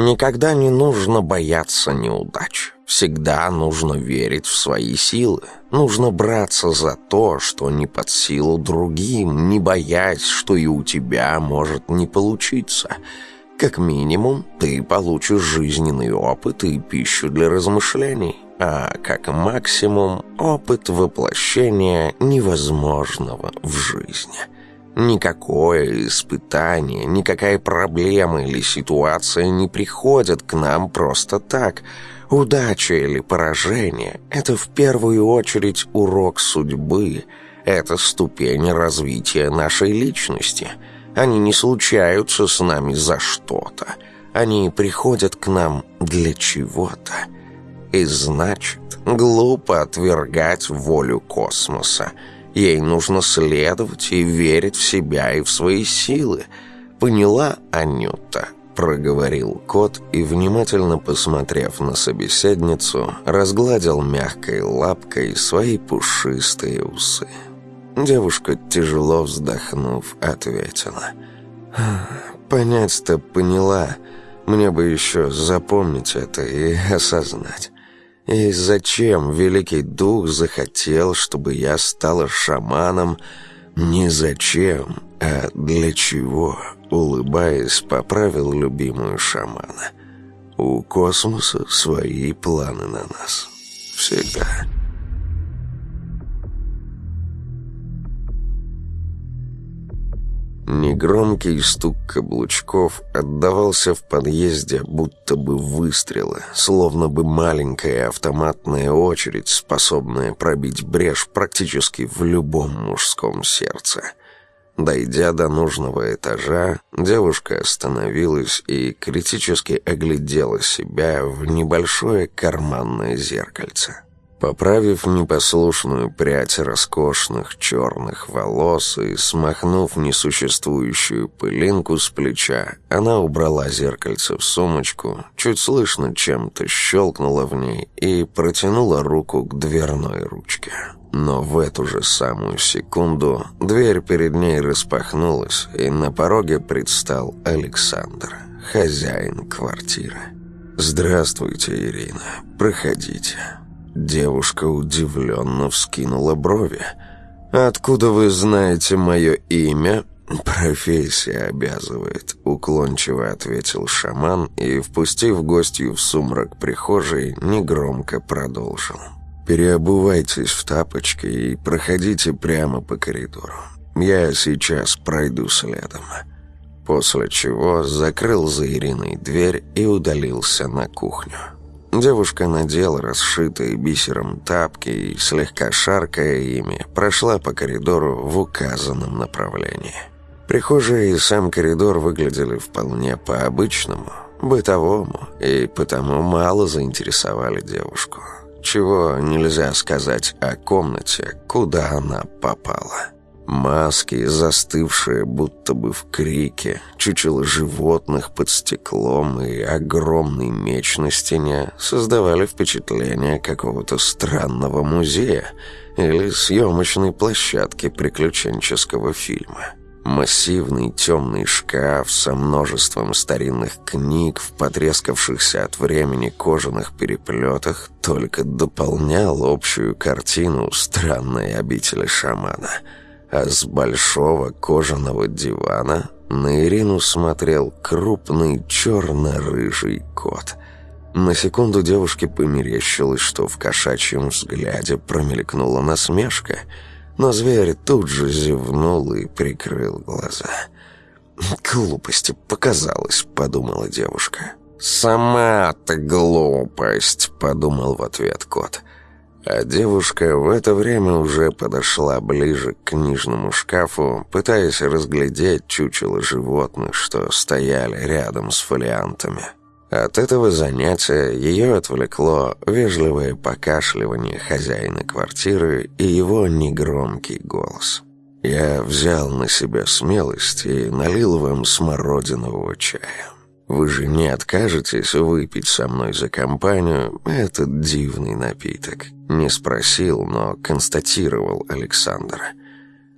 Никогда не нужно бояться неудач. Всегда нужно верить в свои силы. Нужно браться за то, что не под силу другим, не боясь, что и у тебя может не получиться. Как минимум, ты получишь жизненный опыт и пищу для размышлений. А как максимум, опыт воплощения невозможного в жизни». Никакое испытание, никакая проблема или ситуация не приходят к нам просто так. Удача или поражение – это в первую очередь урок судьбы. Это ступень развития нашей личности. Они не случаются с нами за что-то. Они приходят к нам для чего-то. И значит, глупо отвергать волю космоса – Ей нужно следовать и верить в себя и в свои силы. Поняла Анюта, проговорил кот и, внимательно посмотрев на собеседницу, разгладил мягкой лапкой свои пушистые усы. Девушка, тяжело вздохнув, ответила. «Понять-то поняла. Мне бы еще запомнить это и осознать». И зачем Великий Дух захотел, чтобы я стала шаманом? Не зачем, а для чего?» Улыбаясь, поправил любимую шамана. «У космоса свои планы на нас. Всегда». Негромкий стук каблучков отдавался в подъезде, будто бы выстрелы, словно бы маленькая автоматная очередь, способная пробить брешь практически в любом мужском сердце. Дойдя до нужного этажа, девушка остановилась и критически оглядела себя в небольшое карманное зеркальце. Поправив непослушную прядь роскошных черных волос и смахнув несуществующую пылинку с плеча, она убрала зеркальце в сумочку, чуть слышно чем-то щелкнула в ней и протянула руку к дверной ручке. Но в эту же самую секунду дверь перед ней распахнулась, и на пороге предстал Александр, хозяин квартиры. «Здравствуйте, Ирина. Проходите». Девушка удивленно вскинула брови. «Откуда вы знаете мое имя?» «Профессия обязывает», — уклончиво ответил шаман и, впустив гостью в сумрак прихожей, негромко продолжил. «Переобувайтесь в тапочки и проходите прямо по коридору. Я сейчас пройду следом». После чего закрыл за Ириной дверь и удалился на кухню. Девушка надела расшитые бисером тапки и, слегка шаркая ими, прошла по коридору в указанном направлении. Прихожая и сам коридор выглядели вполне по-обычному, бытовому, и потому мало заинтересовали девушку. Чего нельзя сказать о комнате, куда она попала. Маски, застывшие будто бы в крике, чучело животных под стеклом и огромный меч на стене создавали впечатление какого-то странного музея или съемочной площадки приключенческого фильма. Массивный темный шкаф со множеством старинных книг в потрескавшихся от времени кожаных переплетах только дополнял общую картину странной обители шамана – а с большого кожаного дивана на Ирину смотрел крупный черно-рыжий кот. На секунду девушке померещилось, что в кошачьем взгляде промелькнула насмешка, но зверь тут же зевнул и прикрыл глаза. «Глупости показалось», — подумала девушка. «Сама ты глупость», — подумал в ответ кот. А девушка в это время уже подошла ближе к книжному шкафу, пытаясь разглядеть чучело животных, что стояли рядом с фолиантами. От этого занятия ее отвлекло вежливое покашливание хозяина квартиры и его негромкий голос. «Я взял на себя смелость и налил вам смородинового чая». Вы же не откажетесь выпить со мной за компанию этот дивный напиток?» Не спросил, но констатировал Александр.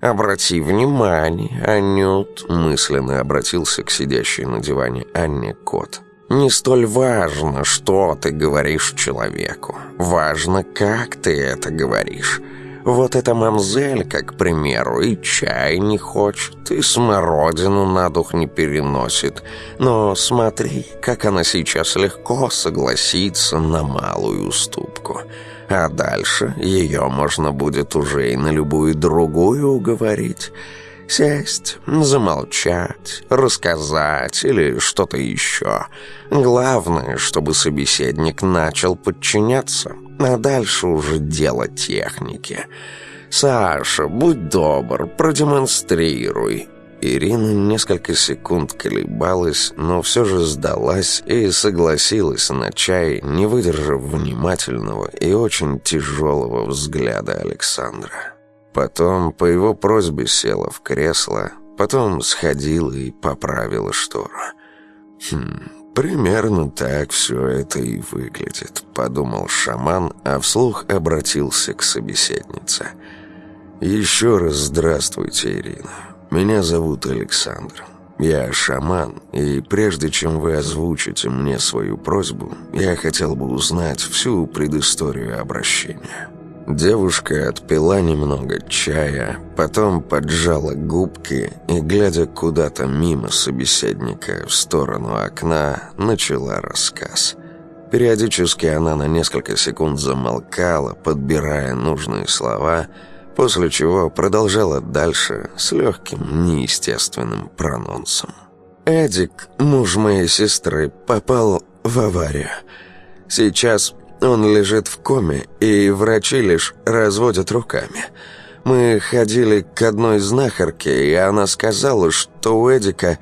«Обрати внимание, Анют», — мысленно обратился к сидящей на диване Анне Кот. «Не столь важно, что ты говоришь человеку. Важно, как ты это говоришь. Вот эта мамзель, как к примеру, и чай не хочет, и смородину на дух не переносит. Но смотри, как она сейчас легко согласится на малую уступку. А дальше ее можно будет уже и на любую другую уговорить. Сесть, замолчать, рассказать или что-то еще. Главное, чтобы собеседник начал подчиняться». А дальше уже дело техники. «Саша, будь добр, продемонстрируй». Ирина несколько секунд колебалась, но все же сдалась и согласилась на чай, не выдержав внимательного и очень тяжелого взгляда Александра. Потом по его просьбе села в кресло, потом сходила и поправила штору. «Хм, «Примерно так все это и выглядит», — подумал шаман, а вслух обратился к собеседнице. «Еще раз здравствуйте, Ирина. Меня зовут Александр. Я шаман, и прежде чем вы озвучите мне свою просьбу, я хотел бы узнать всю предысторию обращения». Девушка отпила немного чая, потом поджала губки и, глядя куда-то мимо собеседника в сторону окна, начала рассказ. Периодически она на несколько секунд замолкала, подбирая нужные слова, после чего продолжала дальше с легким, неестественным прононсом. «Эдик, муж моей сестры, попал в аварию». Сейчас он лежит в коме, и врачи лишь разводят руками. Мы ходили к одной знахарке, и она сказала, что у Эдика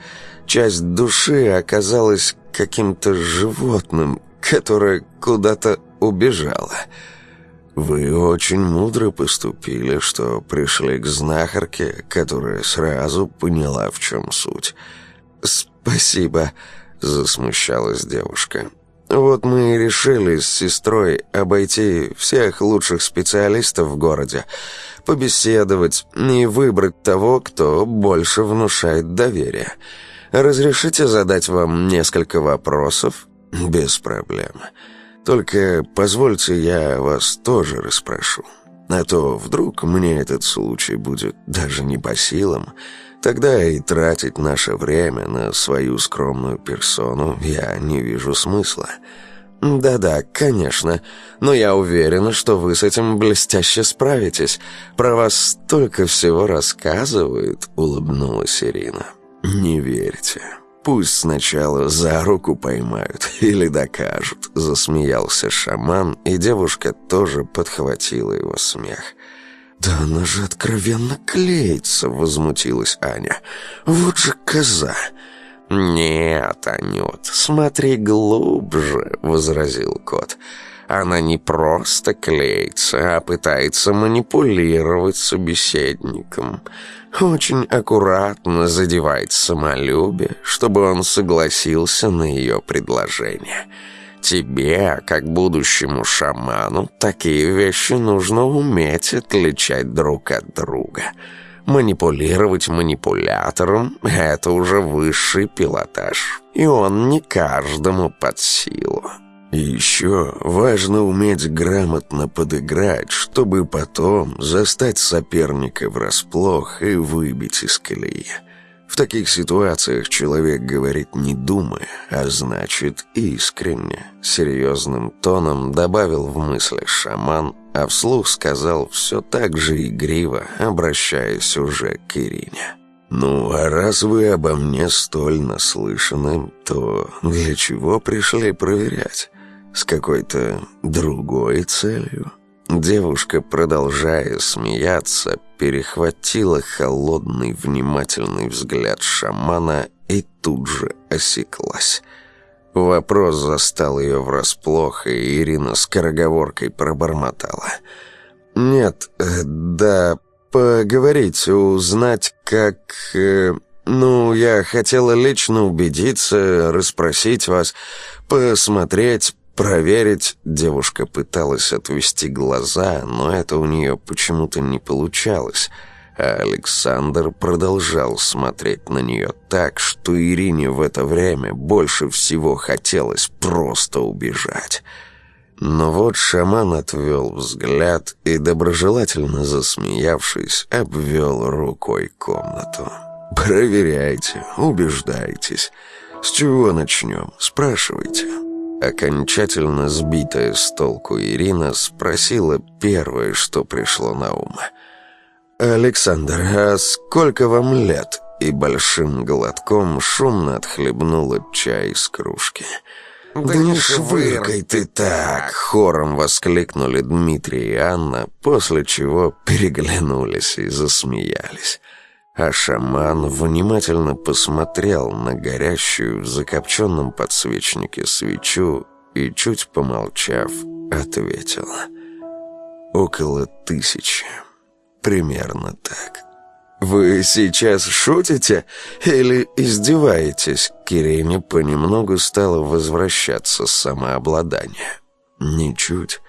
часть души оказалась каким-то животным, которое куда-то убежало. Вы очень мудро поступили, что пришли к знахарке, которая сразу поняла, в чем суть. Спасибо, засмущалась девушка. Вот мы и решили с сестрой обойти всех лучших специалистов в городе, побеседовать и выбрать того, кто больше внушает доверие. Разрешите задать вам несколько вопросов? Без проблем. Только позвольте я вас тоже расспрошу. А то вдруг мне этот случай будет даже не по силам». Тогда и тратить наше время на свою скромную персону я не вижу смысла. «Да-да, конечно. Но я уверена, что вы с этим блестяще справитесь. Про вас столько всего рассказывают», — улыбнулась Ирина. «Не верите. Пусть сначала за руку поймают или докажут», — засмеялся шаман, и девушка тоже подхватила его смех. «Да она же откровенно клеится!» — возмутилась Аня. «Вот же коза!» «Нет, Анют, смотри глубже!» — возразил кот. «Она не просто клеится, а пытается манипулировать собеседником. Очень аккуратно задевает самолюбие, чтобы он согласился на ее предложение». Тебе, как будущему шаману, такие вещи нужно уметь отличать друг от друга. Манипулировать манипулятором — это уже высший пилотаж, и он не каждому под силу. И еще важно уметь грамотно подыграть, чтобы потом застать соперника врасплох и выбить из колеи. В таких ситуациях человек говорит не думая, а значит искренне. Серьезным тоном добавил в мыслях шаман, а вслух сказал все так же игриво, обращаясь уже к Ирине. «Ну, а раз вы обо мне столь наслышаны, то для чего пришли проверять? С какой-то другой целью?» Девушка, продолжая смеяться, перехватила холодный внимательный взгляд шамана и тут же осеклась. Вопрос застал ее врасплох, и Ирина скороговоркой пробормотала. «Нет, э, да, поговорить, узнать, как... Э, ну, я хотела лично убедиться, расспросить вас, посмотреть, Проверить девушка пыталась отвести глаза, но это у нее почему-то не получалось, а Александр продолжал смотреть на нее так, что Ирине в это время больше всего хотелось просто убежать. Но вот шаман отвел взгляд и, доброжелательно засмеявшись, обвел рукой комнату. «Проверяйте, убеждайтесь. С чего начнем? Спрашивайте». Окончательно сбитая с толку Ирина спросила первое, что пришло на ум. «Александр, а сколько вам лет?» И большим глотком шумно отхлебнула чай из кружки. «Да, да не швыркай ты так!» — хором воскликнули Дмитрий и Анна, после чего переглянулись и засмеялись а шаман внимательно посмотрел на горящую в закопченном подсвечнике свечу и, чуть помолчав, ответил. «Около тысячи. Примерно так». «Вы сейчас шутите или издеваетесь?» Кирине понемногу стало возвращаться самообладание. «Ничуть.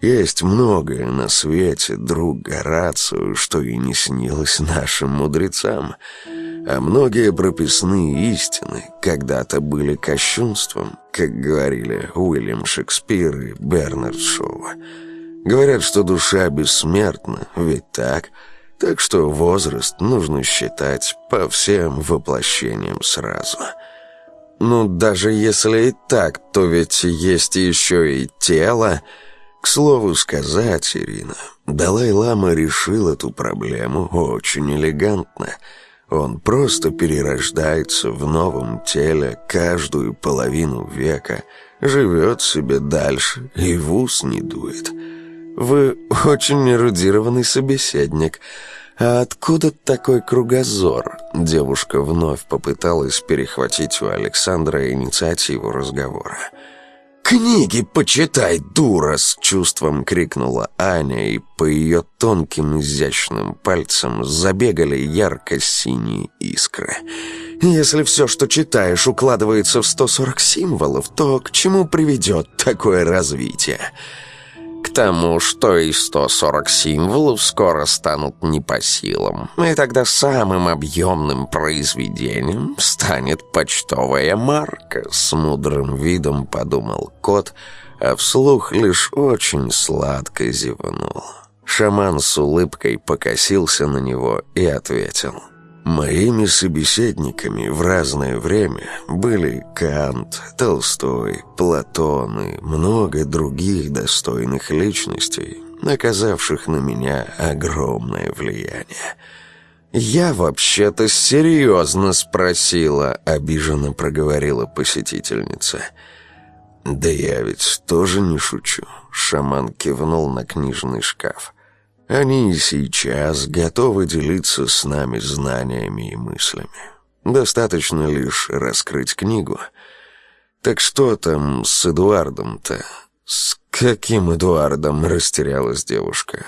Есть многое на свете, друг Горацию, что и не снилось нашим мудрецам, а многие прописные истины когда-то были кощунством, как говорили Уильям Шекспир и Бернард Шоу. Говорят, что душа бессмертна, ведь так? Так что возраст нужно считать по всем воплощениям сразу». «Ну, даже если и так, то ведь есть еще и тело», к слову сказать, Ирина, Далай-Лама решил эту проблему очень элегантно. Он просто перерождается в новом теле каждую половину века, живет себе дальше и в ус не дует. Вы очень эрудированный собеседник. А откуда такой кругозор? Девушка вновь попыталась перехватить у Александра инициативу разговора. «Книги почитай, дура!» — с чувством крикнула Аня, и по ее тонким изящным пальцам забегали ярко-синие искры. «Если все, что читаешь, укладывается в 140 символов, то к чему приведет такое развитие?» к тому, что и 140 символов скоро станут не по силам. И тогда самым объемным произведением станет почтовая марка, с мудрым видом подумал кот, а вслух лишь очень сладко зевнул. Шаман с улыбкой покосился на него и ответил — Моими собеседниками в разное время были Кант, Толстой, Платон и много других достойных личностей, оказавших на меня огромное влияние. «Я вообще-то серьезно спросила», — обиженно проговорила посетительница. «Да я ведь тоже не шучу», — шаман кивнул на книжный шкаф. Они и сейчас готовы делиться с нами знаниями и мыслями. Достаточно лишь раскрыть книгу. Так что там с Эдуардом-то? С каким Эдуардом растерялась девушка?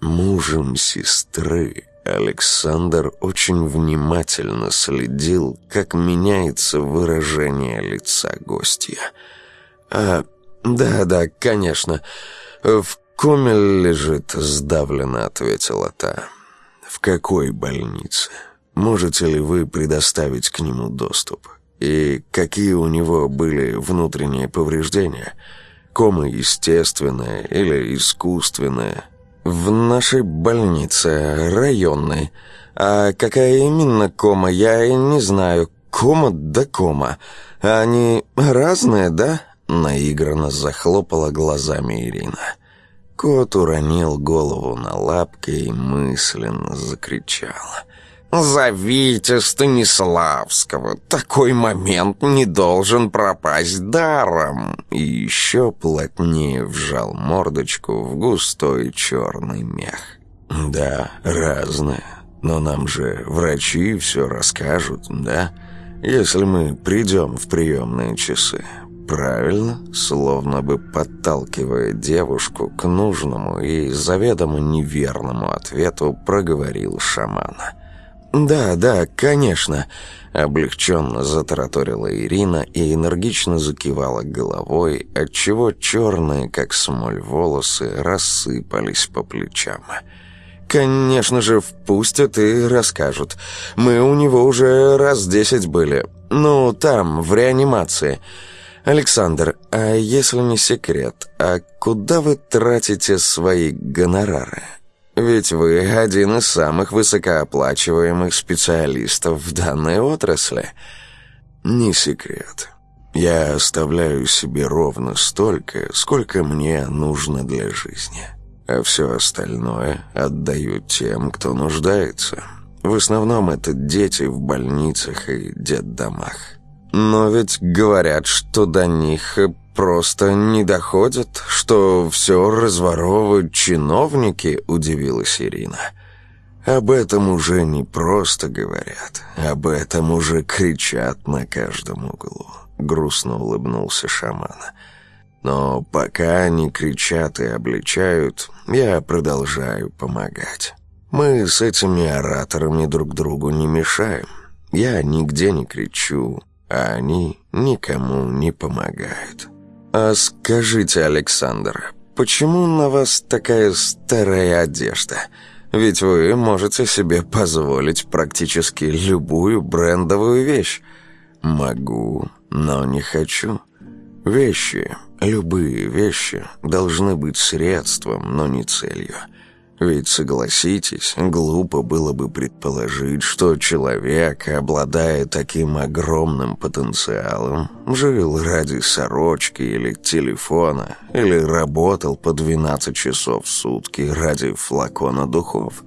Мужем сестры Александр очень внимательно следил, как меняется выражение лица гостя. «А, да-да, конечно. В «Комель лежит», — сдавленно ответила та. «В какой больнице? Можете ли вы предоставить к нему доступ? И какие у него были внутренние повреждения? Кома естественная или искусственная?» «В нашей больнице, районной. А какая именно кома, я и не знаю. Кома да кома. Они разные, да?» Наигранно захлопала глазами Ирина. Кот уронил голову на лапки и мысленно закричал. «Зовите Станиславского! Такой момент не должен пропасть даром!» И еще плотнее вжал мордочку в густой черный мех. «Да, разное. Но нам же врачи все расскажут, да? Если мы придем в приемные часы, Правильно, словно бы подталкивая девушку к нужному и заведомо неверному ответу, проговорил шамана. «Да, да, конечно», — облегченно затараторила Ирина и энергично закивала головой, отчего черные, как смоль, волосы рассыпались по плечам. «Конечно же, впустят и расскажут. Мы у него уже раз десять были. Ну, там, в реанимации». «Александр, а если не секрет, а куда вы тратите свои гонорары? Ведь вы один из самых высокооплачиваемых специалистов в данной отрасли». «Не секрет. Я оставляю себе ровно столько, сколько мне нужно для жизни. А все остальное отдаю тем, кто нуждается. В основном это дети в больницах и детдомах». Но ведь говорят, что до них просто не доходит, что все разворовывают чиновники, удивилась Ирина. Об этом уже не просто говорят, об этом уже кричат на каждом углу, грустно улыбнулся шаман. Но пока они кричат и обличают, я продолжаю помогать. Мы с этими ораторами друг другу не мешаем. Я нигде не кричу, а они никому не помогают. «А скажите, Александр, почему на вас такая старая одежда? Ведь вы можете себе позволить практически любую брендовую вещь. Могу, но не хочу. Вещи, любые вещи, должны быть средством, но не целью. Ведь, согласитесь, глупо было бы предположить, что человек, обладая таким огромным потенциалом, жил ради сорочки или телефона, или работал по 12 часов в сутки ради флакона духов.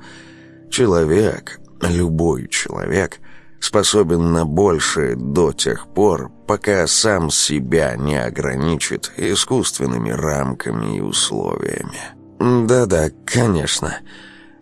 Человек, любой человек, способен на большее до тех пор, пока сам себя не ограничит искусственными рамками и условиями. «Да-да, конечно.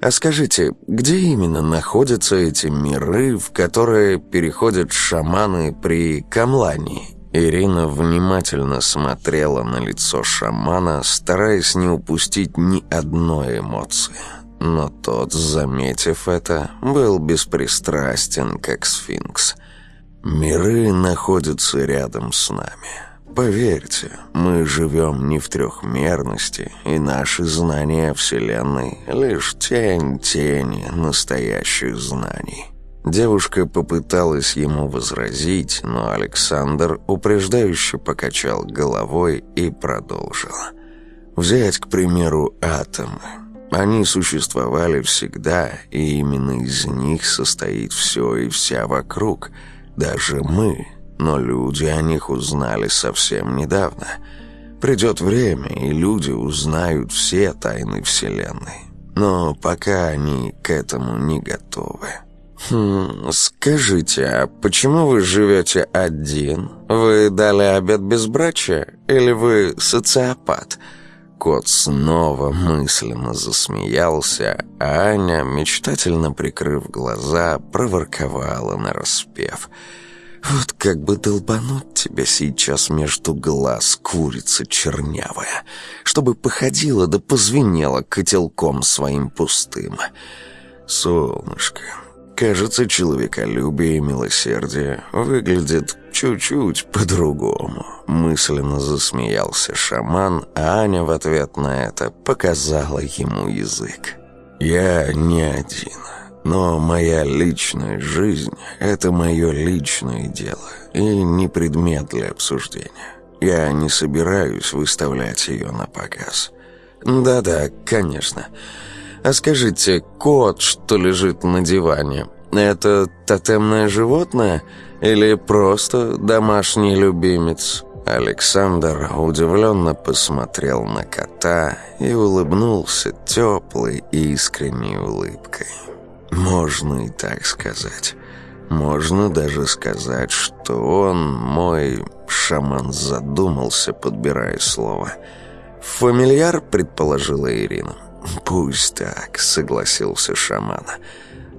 А скажите, где именно находятся эти миры, в которые переходят шаманы при камлании?» Ирина внимательно смотрела на лицо шамана, стараясь не упустить ни одной эмоции. Но тот, заметив это, был беспристрастен, как сфинкс. «Миры находятся рядом с нами». Поверьте, мы живем не в трехмерности, и наши знания о Вселенной — лишь тень тени настоящих знаний. Девушка попыталась ему возразить, но Александр упреждающе покачал головой и продолжил. Взять, к примеру, атомы. Они существовали всегда, и именно из них состоит все и вся вокруг, даже мы, но люди о них узнали совсем недавно. Придет время, и люди узнают все тайны Вселенной. Но пока они к этому не готовы. «Хм, скажите, а почему вы живете один? Вы дали обед безбрачия? Или вы социопат?» Кот снова мысленно засмеялся, а Аня, мечтательно прикрыв глаза, проворковала нараспев «Хм, вот как бы долбануть тебя сейчас между глаз курица чернявая, чтобы походила да позвенела котелком своим пустым. Солнышко, кажется, человеколюбие и милосердие выглядит чуть-чуть по-другому. Мысленно засмеялся шаман, а Аня в ответ на это показала ему язык. «Я не один». Но моя личная жизнь – это мое личное дело и не предмет для обсуждения. Я не собираюсь выставлять ее на показ. Да-да, конечно. А скажите, кот, что лежит на диване, это тотемное животное или просто домашний любимец? Александр удивленно посмотрел на кота и улыбнулся теплой и искренней улыбкой. Можно и так сказать. Можно даже сказать, что он, мой шаман, задумался, подбирая слово. «Фамильяр», — предположила Ирина. «Пусть так», — согласился шаман.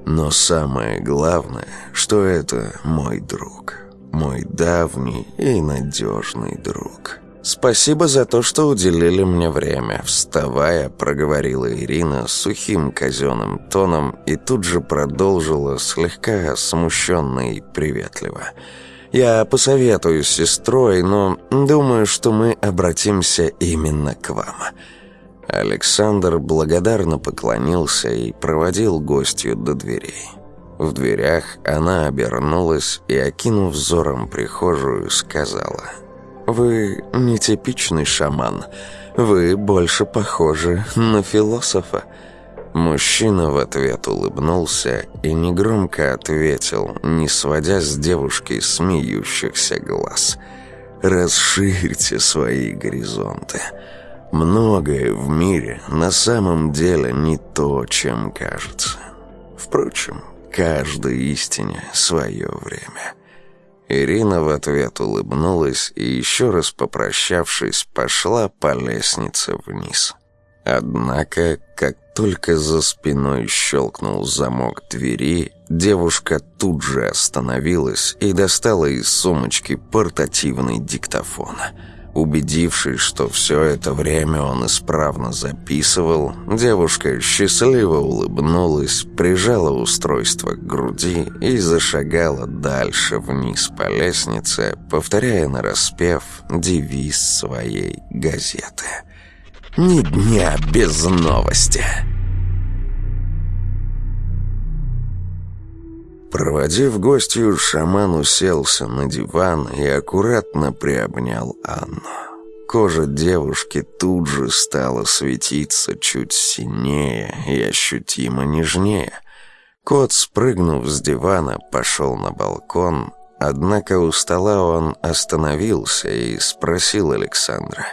«Но самое главное, что это мой друг. Мой давний и надежный друг». «Спасибо за то, что уделили мне время», — вставая, проговорила Ирина сухим казенным тоном и тут же продолжила слегка смущенно и приветливо. «Я посоветую с сестрой, но думаю, что мы обратимся именно к вам». Александр благодарно поклонился и проводил гостью до дверей. В дверях она обернулась и, окинув взором прихожую, сказала — вы нетипичный шаман. Вы больше похожи на философа». Мужчина в ответ улыбнулся и негромко ответил, не сводя с девушки смеющихся глаз. «Расширьте свои горизонты. Многое в мире на самом деле не то, чем кажется. Впрочем, каждой истине свое время». Ирина в ответ улыбнулась и, еще раз попрощавшись, пошла по лестнице вниз. Однако, как только за спиной щелкнул замок двери, девушка тут же остановилась и достала из сумочки портативный диктофон – Убедившись, что все это время он исправно записывал, девушка счастливо улыбнулась, прижала устройство к груди и зашагала дальше вниз по лестнице, повторяя нараспев девиз своей газеты. «Ни дня без новости!» Проводив гостью, шаман уселся на диван и аккуратно приобнял Анну. Кожа девушки тут же стала светиться чуть синее и ощутимо нежнее. Кот, спрыгнув с дивана, пошел на балкон, однако у стола он остановился и спросил Александра.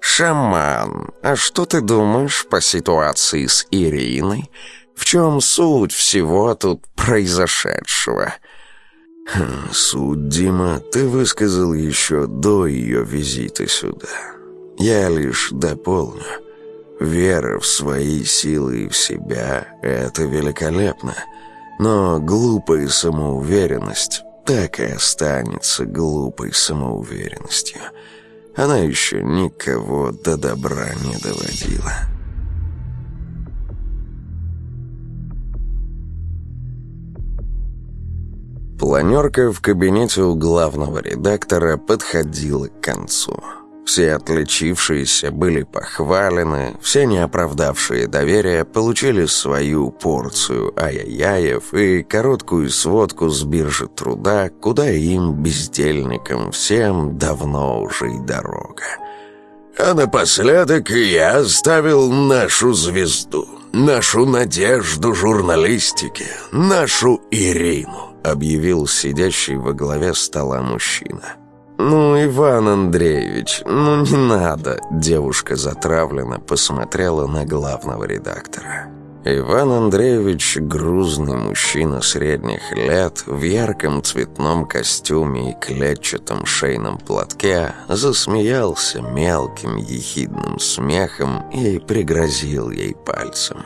«Шаман, а что ты думаешь по ситуации с Ириной?» В чем суть всего тут произошедшего?» хм, «Суть, Дима, ты высказал еще до ее визита сюда. Я лишь дополню. Вера в свои силы и в себя — это великолепно. Но глупая самоуверенность так и останется глупой самоуверенностью. Она еще никого до добра не доводила». планерка в кабинете у главного редактора подходила к концу. Все отличившиеся были похвалены, все неоправдавшие доверия получили свою порцию ай-яев и короткую сводку с биржи труда, куда им, бездельникам, всем давно уже и дорога. А напоследок я оставил нашу звезду, нашу надежду журналистики, нашу Ирину объявил сидящий во главе стола мужчина. «Ну, Иван Андреевич, ну не надо!» Девушка затравленно посмотрела на главного редактора. Иван Андреевич – грузный мужчина средних лет, в ярком цветном костюме и клетчатом шейном платке, засмеялся мелким ехидным смехом и пригрозил ей пальцем.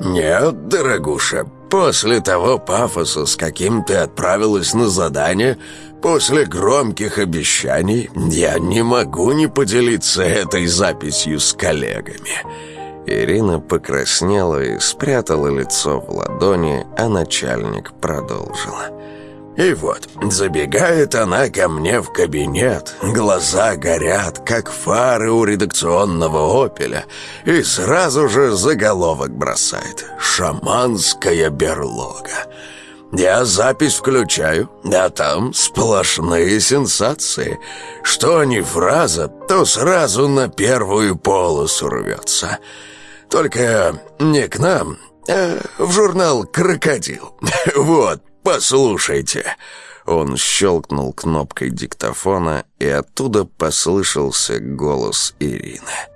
«Нет, дорогуша, После того пафоса, с каким ты отправилась на задание, после громких обещаний, я не могу не поделиться этой записью с коллегами». Ирина покраснела и спрятала лицо в ладони, а начальник продолжила. И вот, забегает она ко мне в кабинет, глаза горят, как фары у редакционного «Опеля», и сразу же заголовок бросает «Шаманская берлога». Я запись включаю, а там сплошные сенсации. Что ни фраза, то сразу на первую полосу рвется. Только не к нам, а в журнал «Крокодил». Вот, «Послушайте!» Он щелкнул кнопкой диктофона, и оттуда послышался голос Ирины.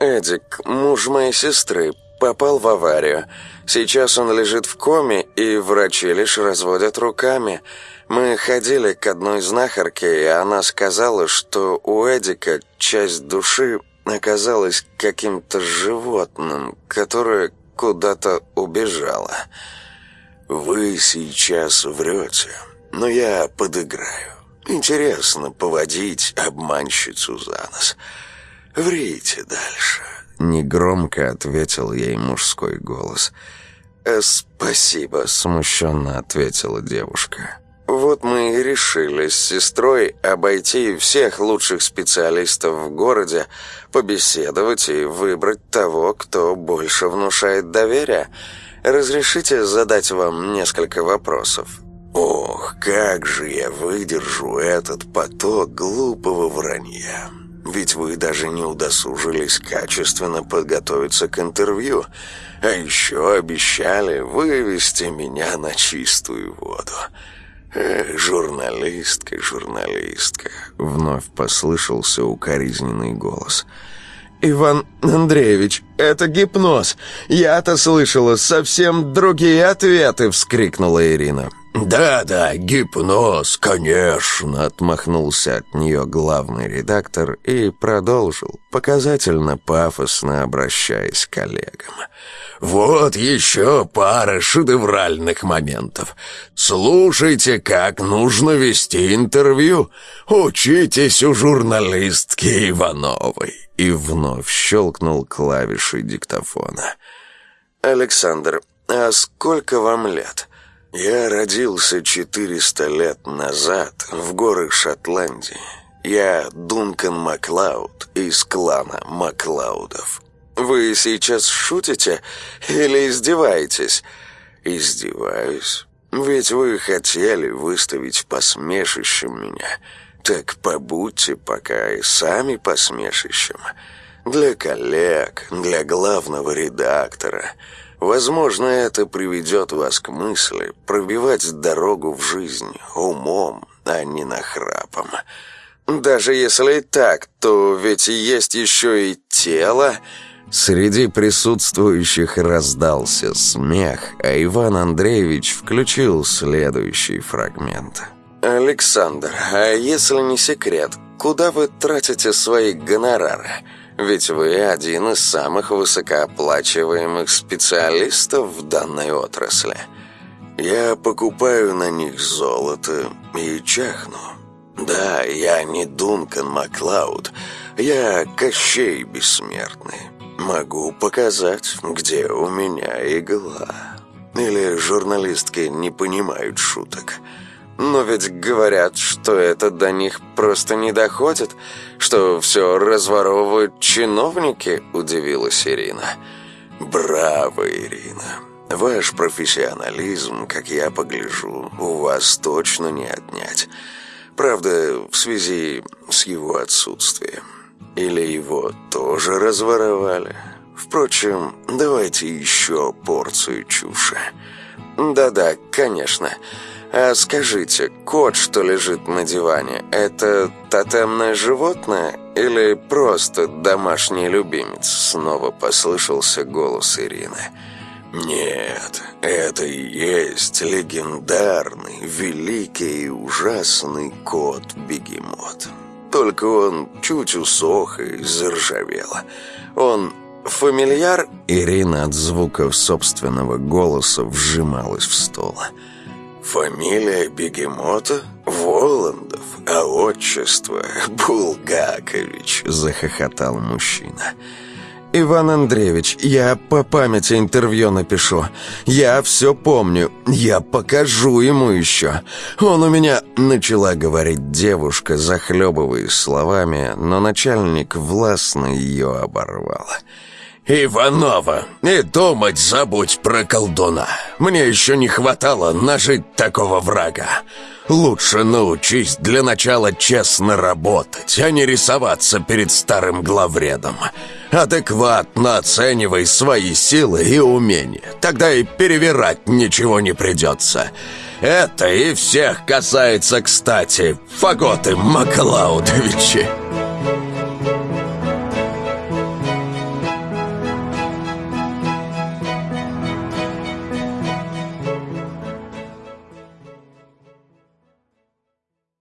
«Эдик, муж моей сестры, попал в аварию. Сейчас он лежит в коме, и врачи лишь разводят руками. Мы ходили к одной знахарке, и она сказала, что у Эдика часть души оказалась каким-то животным, которое куда-то убежало. Вы сейчас врете, но я подыграю. Интересно поводить обманщицу за нос. Врите дальше. Негромко ответил ей мужской голос. «Э, «Спасибо», — смущенно ответила девушка. «Вот мы и решили с сестрой обойти всех лучших специалистов в городе, побеседовать и выбрать того, кто больше внушает доверия. Разрешите задать вам несколько вопросов?» «Ох, как же я выдержу этот поток глупого вранья!» Ведь вы даже не удосужились качественно подготовиться к интервью, а еще обещали вывести меня на чистую воду. Эх, журналистка, журналистка, вновь послышался укоризненный голос — «Иван Андреевич, это гипноз! Я-то слышала совсем другие ответы!» — вскрикнула Ирина. «Да-да, гипноз, конечно!» — отмахнулся от нее главный редактор и продолжил, показательно пафосно обращаясь к коллегам. «Вот еще пара шедевральных моментов. Слушайте, как нужно вести интервью. Учитесь у журналистки Ивановой» и вновь щелкнул клавишей диктофона. «Александр, а сколько вам лет?» «Я родился 400 лет назад в горах Шотландии. Я Дункан Маклауд из клана Маклаудов». «Вы сейчас шутите или издеваетесь?» «Издеваюсь. Ведь вы хотели выставить посмешищем меня». Так побудьте пока и сами посмешищем. Для коллег, для главного редактора. Возможно, это приведет вас к мысли пробивать дорогу в жизнь умом, а не нахрапом. Даже если и так, то ведь есть еще и тело... Среди присутствующих раздался смех, а Иван Андреевич включил следующий фрагмент – «Александр, а если не секрет, куда вы тратите свои гонорары? Ведь вы один из самых высокооплачиваемых специалистов в данной отрасли. Я покупаю на них золото и чахну. Да, я не Дункан Маклауд, я Кощей Бессмертный. Могу показать, где у меня игла. Или журналистки не понимают шуток». Но ведь говорят, что это до них просто не доходит, что все разворовывают чиновники, удивилась Ирина. Браво, Ирина. Ваш профессионализм, как я погляжу, у вас точно не отнять. Правда, в связи с его отсутствием. Или его тоже разворовали? Впрочем, давайте еще порцию чуши. Да-да, конечно. Конечно. «А скажите, кот, что лежит на диване, это тотемное животное или просто домашний любимец?» Снова послышался голос Ирины. «Нет, это и есть легендарный, великий и ужасный кот-бегемот. Только он чуть усох и заржавел. Он фамильяр...» Ирина от звуков собственного голоса вжималась в стол. «Фамильяр...» Фамилия бегемота – Воландов, а отчество – Булгакович», – захохотал мужчина. «Иван Андреевич, я по памяти интервью напишу. Я все помню. Я покажу ему еще. Он у меня...» — начала говорить девушка, захлебываясь словами, но начальник властно ее оборвала. «Иванова, и думать забудь про колдуна. Мне еще не хватало нажить такого врага. Лучше научись для начала честно работать, а не рисоваться перед старым главредом. Адекватно оценивай свои силы и умения, тогда и перевирать ничего не придется. Это и всех касается, кстати, фаготы Маклаудовичи».